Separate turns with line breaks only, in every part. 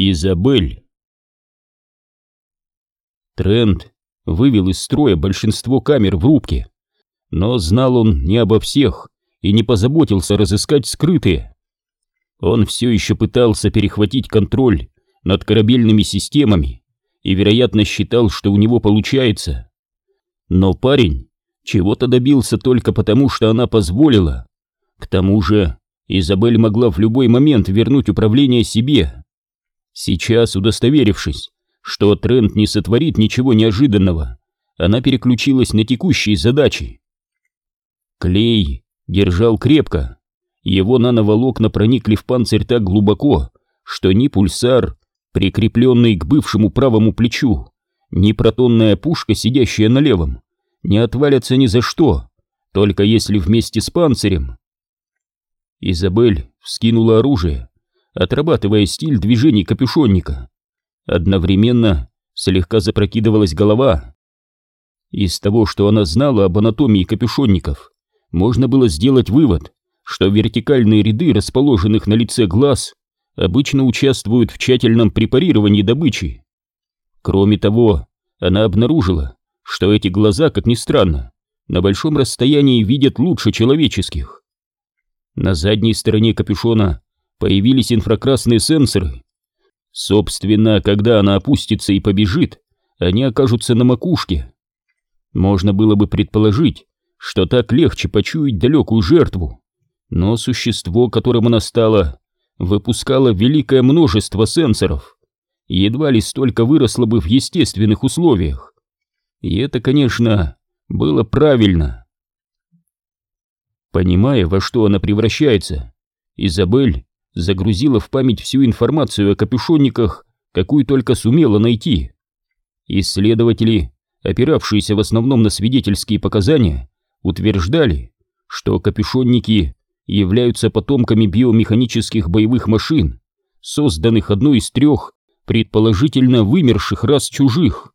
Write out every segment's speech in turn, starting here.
Изабель. Трент вывел из строя большинство камер в рубке, но знал он не обо всех и не позаботился разыскать скрытые. Он все еще пытался перехватить контроль над корабельными системами и, вероятно, считал, что у него получается. Но парень чего-то добился только потому, что она позволила. К тому же Изабель могла в любой момент вернуть управление себе. Сейчас, удостоверившись, что Трент не сотворит ничего неожиданного, она переключилась на текущие задачи. Клей держал крепко, его нановолокна проникли в панцирь так глубоко, что ни пульсар, прикрепленный к бывшему правому плечу, ни протонная пушка, сидящая на левом, не отвалятся ни за что, только если вместе с панцирем. Изабель вскинула оружие, отрабатывая стиль движений капюшонника. Одновременно слегка запрокидывалась голова. Из того, что она знала об анатомии капюшонников, можно было сделать вывод, что вертикальные ряды расположенных на лице глаз обычно участвуют в тщательном препарировании добычи. Кроме того, она обнаружила, что эти глаза, как ни странно, на большом расстоянии видят лучше человеческих. На задней стороне капюшона появились инфракрасные сенсоры. Собственно, когда она опустится и побежит, они окажутся на макушке. Можно было бы предположить, что так легче почуять далекую жертву, но существо, которым она стала, выпускало великое множество сенсоров. Едва ли столько выросло бы в естественных условиях. И это, конечно, было правильно. Понимая, во что она превращается, Изабель загрузила в память всю информацию о капюшонниках, какую только сумела найти. Исследователи, опиравшиеся в основном на свидетельские показания, утверждали, что капюшонники являются потомками биомеханических боевых машин, созданных одной из трех предположительно вымерших рас чужих.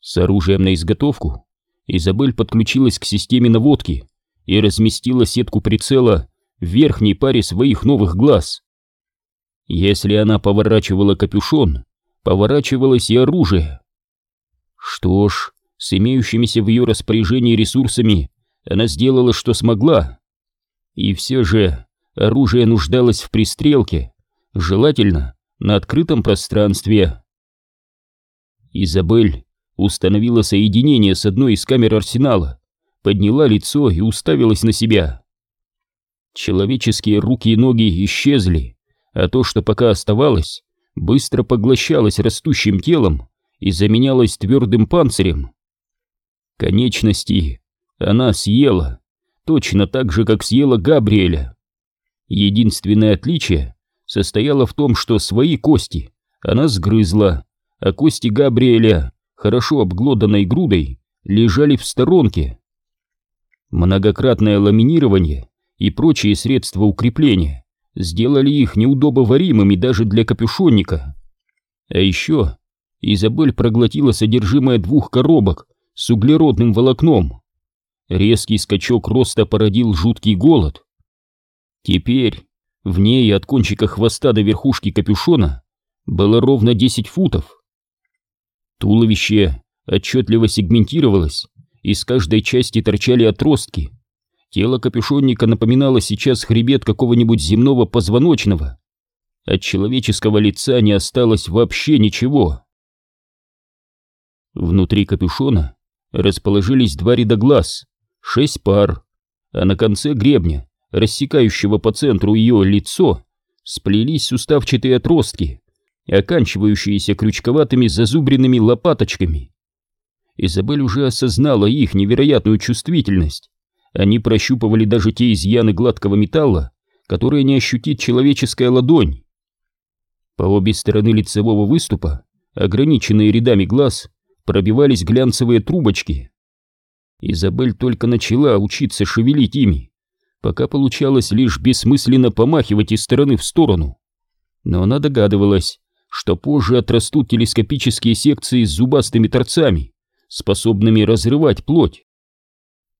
С оружием на изготовку Изабель подключилась к системе наводки и разместила сетку прицела в верхней паре своих новых глаз. Если она поворачивала капюшон, поворачивалось и оружие. Что ж, с имеющимися в ее распоряжении ресурсами она сделала, что смогла. И все же оружие нуждалось в пристрелке, желательно на открытом пространстве. Изабель установила соединение с одной из камер арсенала, подняла лицо и уставилась на себя. Человеческие руки и ноги исчезли, а то, что пока оставалось, быстро поглощалось растущим телом и заменялось твердым панцирем. Конечности она съела, точно так же, как съела Габриэля. Единственное отличие состояло в том, что свои кости она сгрызла, а кости Габриэля, хорошо обглоданной грудой, лежали в сторонке. Многократное ламинирование и прочие средства укрепления сделали их неудобоваримыми даже для капюшонника. А еще Изабель проглотила содержимое двух коробок с углеродным волокном. Резкий скачок роста породил жуткий голод. Теперь в ней от кончика хвоста до верхушки капюшона было ровно 10 футов. Туловище отчетливо сегментировалось, из каждой части торчали отростки, Тело капюшонника напоминало сейчас хребет какого-нибудь земного позвоночного. От человеческого лица не осталось вообще ничего. Внутри капюшона расположились два ряда глаз, шесть пар, а на конце гребня, рассекающего по центру ее лицо, сплелись суставчатые отростки, оканчивающиеся крючковатыми зазубренными лопаточками. Изабель уже осознала их невероятную чувствительность они прощупывали даже те изъяны гладкого металла, которые не ощутит человеческая ладонь. По обе стороны лицевого выступа, ограниченные рядами глаз, пробивались глянцевые трубочки. Изабель только начала учиться шевелить ими, пока получалось лишь бессмысленно помахивать из стороны в сторону. Но она догадывалась, что позже отрастут телескопические секции с зубастыми торцами, способными разрывать плоть.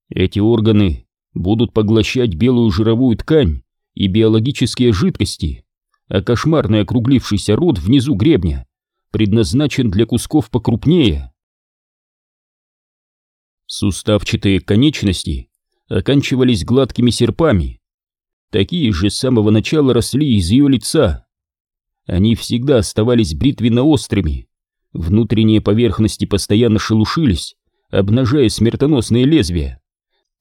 Эти органы будут поглощать белую жировую ткань и биологические жидкости, а кошмарный округлившийся рот внизу гребня предназначен для кусков покрупнее. Суставчатые конечности оканчивались гладкими серпами. Такие же с самого начала росли из ее лица. Они всегда оставались бритвенно-острыми. Внутренние поверхности постоянно шелушились, обнажая смертоносные лезвия.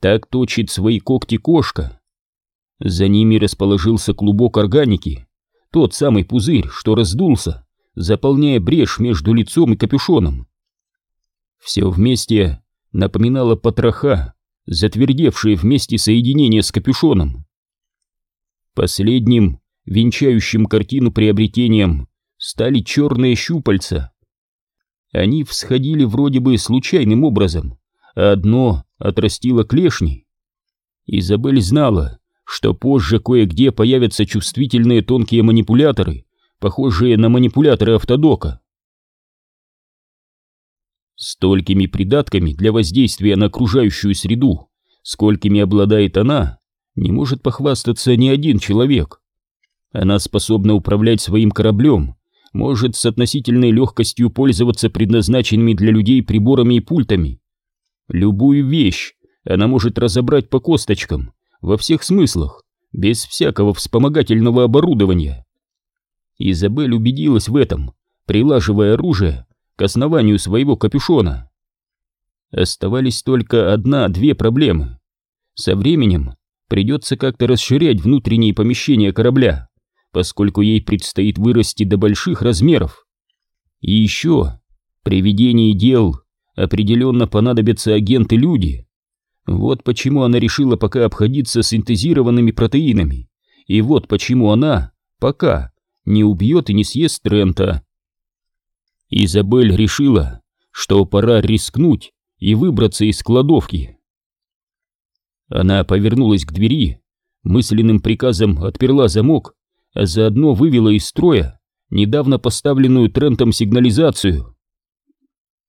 Так точит свои когти кошка. За ними расположился клубок органики, тот самый пузырь, что раздулся, заполняя брешь между лицом и капюшоном. Все вместе напоминало потроха, затвердевшие вместе соединения с капюшоном. Последним, венчающим картину приобретением, стали черные щупальца. Они всходили вроде бы случайным образом, а одно отрастило клешни. Изабель знала, что позже кое-где появятся чувствительные тонкие манипуляторы, похожие на манипуляторы автодока. Столькими придатками для воздействия на окружающую среду, сколькими обладает она, не может похвастаться ни один человек. Она способна управлять своим кораблем, может с относительной легкостью пользоваться предназначенными для людей приборами и пультами. Любую вещь она может разобрать по косточкам, во всех смыслах, без всякого вспомогательного оборудования. Изабель убедилась в этом, прилаживая оружие к основанию своего капюшона. Оставались только одна-две проблемы. Со временем придется как-то расширять внутренние помещения корабля, поскольку ей предстоит вырасти до больших размеров. И еще, при ведении дел определенно понадобятся агенты-люди. Вот почему она решила пока обходиться синтезированными протеинами, и вот почему она пока не убьет и не съест Трента. Изабель решила, что пора рискнуть и выбраться из кладовки. Она повернулась к двери, мысленным приказом отперла замок, а заодно вывела из строя недавно поставленную Трентом сигнализацию.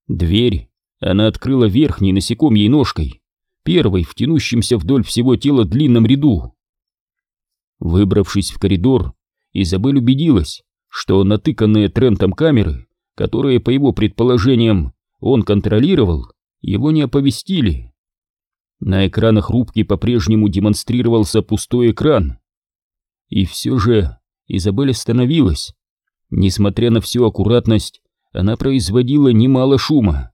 Дверь она открыла верхней насекомьей ножкой, первой в тянущемся вдоль всего тела длинном ряду. Выбравшись в коридор, Изабель убедилась, что натыканные Трентом камеры, которые, по его предположениям, он контролировал, его не оповестили. На экранах рубки по-прежнему демонстрировался пустой экран. И все же Изабель остановилась. Несмотря на всю аккуратность, она производила немало шума.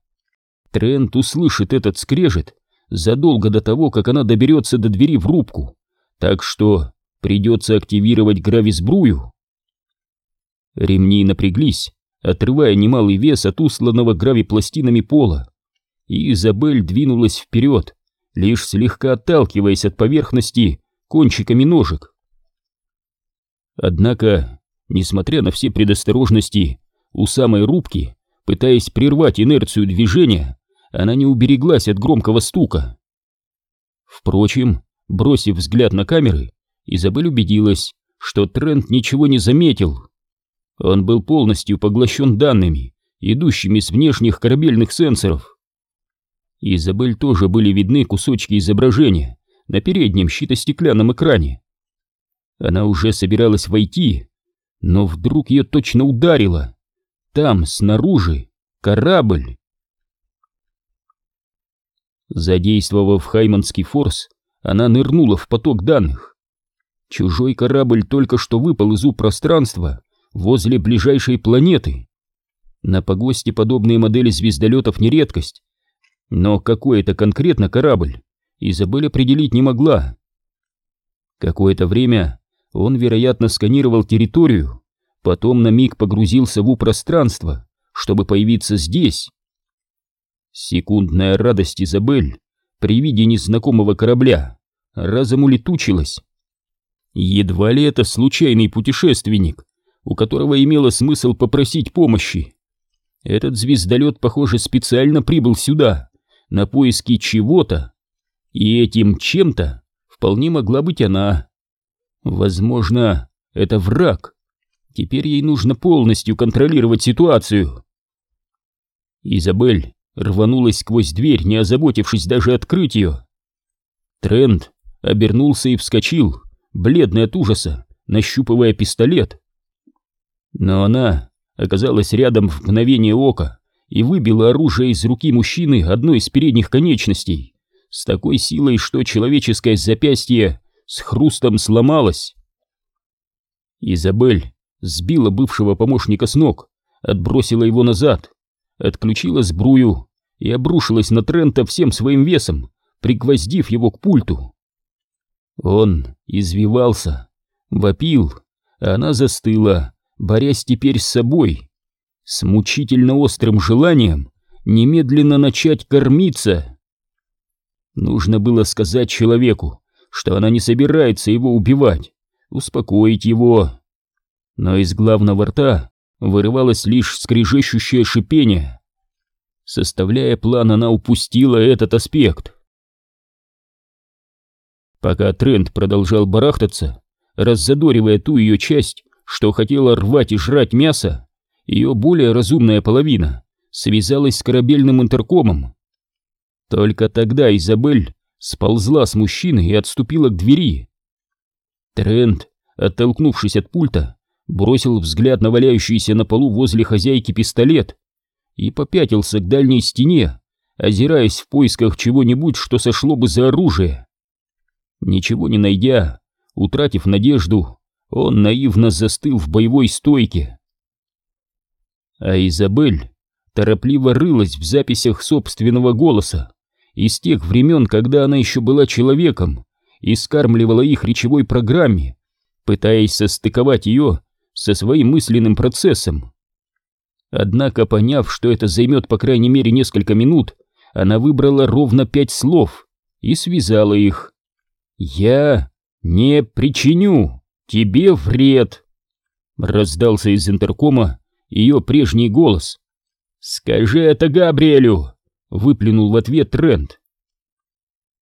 Трент услышит этот скрежет задолго до того, как она доберется до двери в рубку, так что придется активировать грависбрую. Ремни напряглись, отрывая немалый вес от усланного гравипластинами пола, и Изабель двинулась вперед, лишь слегка отталкиваясь от поверхности кончиками ножек. Однако, несмотря на все предосторожности, у самой рубки, пытаясь прервать инерцию движения, она не убереглась от громкого стука. Впрочем, бросив взгляд на камеры, Изабель убедилась, что Трент ничего не заметил. Он был полностью поглощен данными, идущими с внешних корабельных сенсоров. Изабель тоже были видны кусочки изображения на переднем щитостеклянном экране. Она уже собиралась войти, но вдруг ее точно ударило. Там, снаружи, корабль. Задействовав Хайманский форс, она нырнула в поток данных. Чужой корабль только что выпал из у-пространства возле ближайшей планеты. На погосте подобные модели звездолетов не редкость, но какой это конкретно корабль, Изабель определить не могла. Какое-то время он, вероятно, сканировал территорию, потом на миг погрузился в у-пространство, чтобы появиться здесь. Секундная радость Изабель при виде незнакомого корабля разом улетучилась. Едва ли это случайный путешественник, у которого имело смысл попросить помощи. Этот звездолет, похоже, специально прибыл сюда, на поиски чего-то, и этим чем-то вполне могла быть она. Возможно, это враг. Теперь ей нужно полностью контролировать ситуацию. Изабель рванулась сквозь дверь, не озаботившись даже открыть ее. Тренд обернулся и вскочил, бледный от ужаса, нащупывая пистолет. Но она оказалась рядом в мгновение ока и выбила оружие из руки мужчины одной из передних конечностей с такой силой, что человеческое запястье с хрустом сломалось. Изабель сбила бывшего помощника с ног, отбросила его назад, отключила сбрую и обрушилась на Трента всем своим весом, пригвоздив его к пульту. Он извивался, вопил, а она застыла, борясь теперь с собой, с мучительно острым желанием немедленно начать кормиться. Нужно было сказать человеку, что она не собирается его убивать, успокоить его. Но из главного рта вырывалось лишь скрежещущее шипение. Составляя план, она упустила этот аспект. Пока Трент продолжал барахтаться, раззадоривая ту ее часть, что хотела рвать и жрать мясо, ее более разумная половина связалась с корабельным интеркомом. Только тогда Изабель сползла с мужчины и отступила к двери. Трент, оттолкнувшись от пульта, бросил взгляд на валяющийся на полу возле хозяйки пистолет и попятился к дальней стене, озираясь в поисках чего-нибудь, что сошло бы за оружие. Ничего не найдя, утратив надежду, он наивно застыл в боевой стойке. А Изабель торопливо рылась в записях собственного голоса из тех времен, когда она еще была человеком и скармливала их речевой программе, пытаясь состыковать ее со своим мысленным процессом. Однако, поняв, что это займет по крайней мере несколько минут, она выбрала ровно пять слов и связала их. «Я не причиню тебе вред!» Раздался из интеркома ее прежний голос. «Скажи это Габриэлю!» — выплюнул в ответ Трент.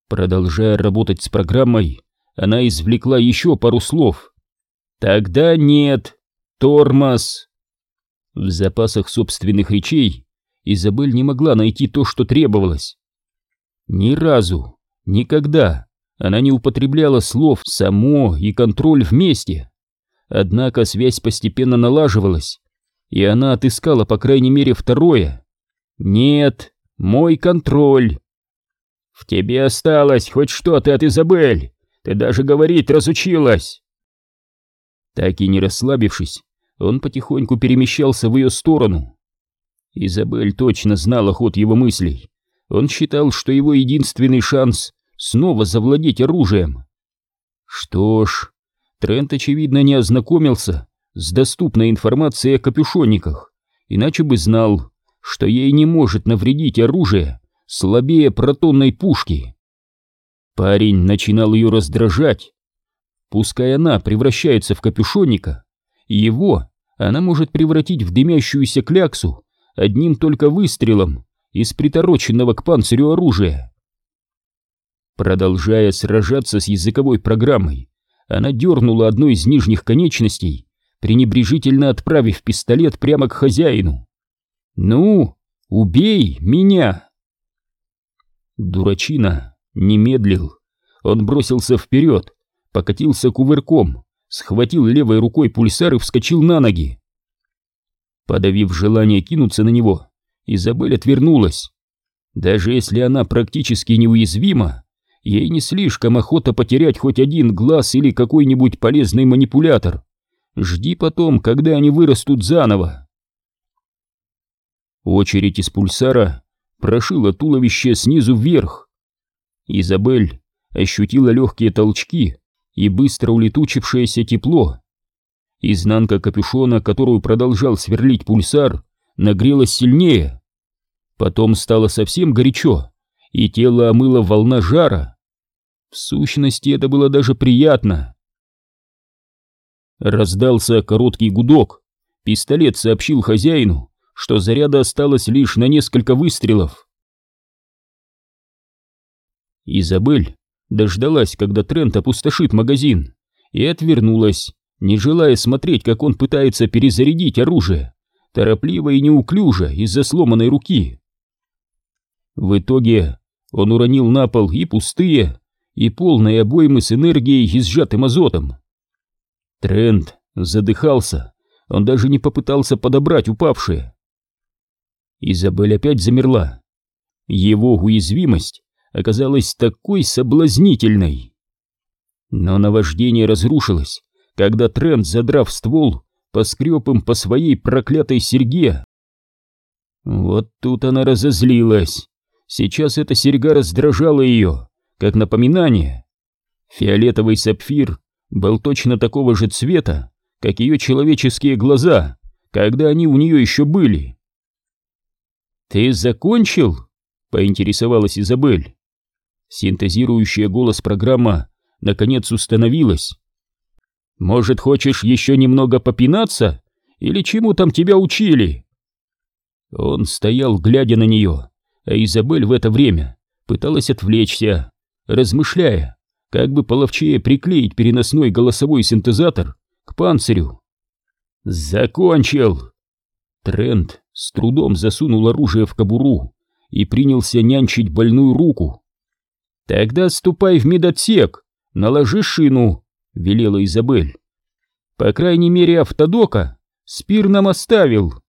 Продолжая работать с программой, она извлекла еще пару слов. «Тогда нет, тормоз!» В запасах собственных речей Изабель не могла найти то, что требовалось. Ни разу, никогда она не употребляла слов «само» и «контроль» вместе. Однако связь постепенно налаживалась, и она отыскала по крайней мере второе. «Нет, мой контроль». «В тебе осталось хоть что-то от Изабель, ты даже говорить разучилась». Так и не расслабившись, он потихоньку перемещался в ее сторону. Изабель точно знала ход его мыслей. Он считал, что его единственный шанс снова завладеть оружием. Что ж, Трент, очевидно, не ознакомился с доступной информацией о капюшонниках, иначе бы знал, что ей не может навредить оружие слабее протонной пушки. Парень начинал ее раздражать. Пускай она превращается в капюшонника, его она может превратить в дымящуюся кляксу одним только выстрелом из притороченного к панцирю оружия. Продолжая сражаться с языковой программой, она дернула одну из нижних конечностей, пренебрежительно отправив пистолет прямо к хозяину. «Ну, убей меня!» Дурачина не медлил. Он бросился вперед, покатился кувырком, схватил левой рукой пульсар и вскочил на ноги. Подавив желание кинуться на него, Изабель отвернулась. Даже если она практически неуязвима, Ей не слишком охота потерять хоть один глаз или какой-нибудь полезный манипулятор. Жди потом, когда они вырастут заново. Очередь из пульсара прошила туловище снизу вверх. Изабель ощутила легкие толчки и быстро улетучившееся тепло. Изнанка капюшона, которую продолжал сверлить пульсар, нагрелась сильнее. Потом стало совсем горячо и тело омыло волна жара. В сущности, это было даже приятно. Раздался короткий гудок. Пистолет сообщил хозяину, что заряда осталось лишь на несколько выстрелов. Изабель дождалась, когда Трент опустошит магазин, и отвернулась, не желая смотреть, как он пытается перезарядить оружие, торопливо и неуклюже из-за сломанной руки. В итоге он уронил на пол и пустые, и полные обоймы с энергией и сжатым азотом. Трент задыхался, Он даже не попытался подобрать упавшее. Изабель опять замерла. Его уязвимость оказалась такой соблазнительной. Но наваждение разрушилось, когда Трент, задрав ствол, поскреб им по своей проклятой серьге. Вот тут она разозлилась. Сейчас эта серьга раздражала ее, как напоминание. Фиолетовый сапфир был точно такого же цвета, как ее человеческие глаза, когда они у нее еще были. «Ты закончил?» — поинтересовалась Изабель. Синтезирующая голос программа наконец установилась. «Может, хочешь еще немного попинаться? Или чему там тебя учили?» Он стоял, глядя на нее, а Изабель в это время пыталась отвлечься, размышляя, как бы половчее приклеить переносной голосовой синтезатор к панцирю. «Закончил!» Трент с трудом засунул оружие в кобуру и принялся нянчить больную руку. «Тогда ступай в медотсек, наложи шину», — велела Изабель. «По крайней мере, автодока Спир нам оставил».